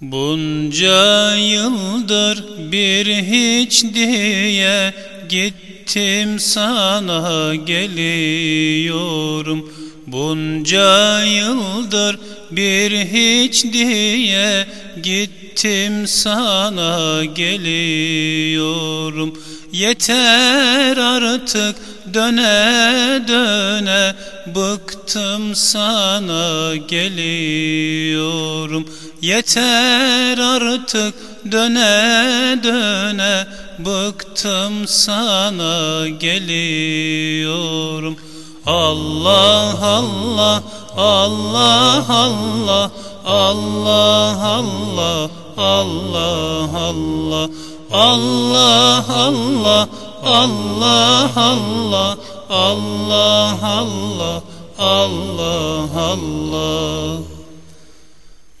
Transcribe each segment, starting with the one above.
Bunca yıldır bir hiç diye gittim sana geliyorum. Bunca yıldır bir hiç diye gittim sana geliyorum. Yeter artık döne döne bıktım sana geliyorum Yeter artık döne döne bıktım sana geliyorum Allah Allah Allah Allah Allah Allah Allah Allah Allah Allah Allah Allah Allah Allah Allah Allah.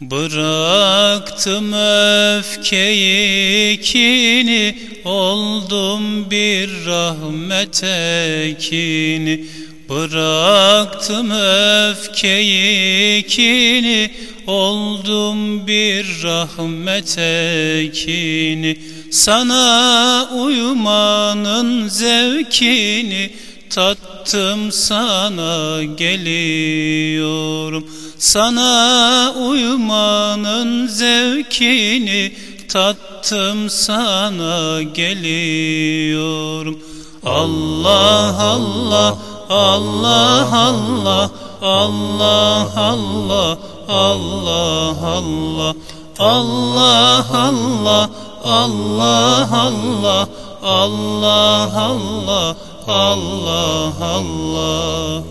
Bıraktım öfkeyi kini Oldum bir rahmet ekini Bıraktım öfkeyi kini Oldum bir rahmet ekini. Sana uyumanın zevkini Tattım sana geliyorum. Sana uyumanın zevkini Tattım sana geliyorum. Allah Allah Allah Allah Allah Allah Allah Allah Allah Allah Allah Allah Allah Allah Allah Allah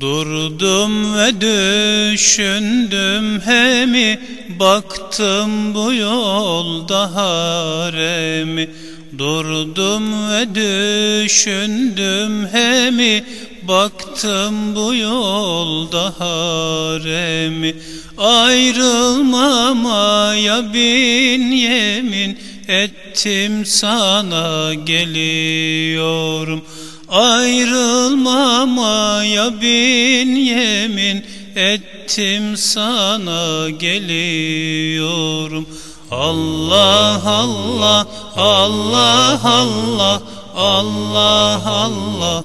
Durdum ve düşündüm hemi Baktım bu yolda haremi. Durdum ve düşündüm hemi Baktım bu yolda haremi Ayrılmamaya bin yemin ettim sana geliyorum. Ayrılmamaya bin yemin ettim sana geliyorum. Allah Allah Allah Allah Allah Allah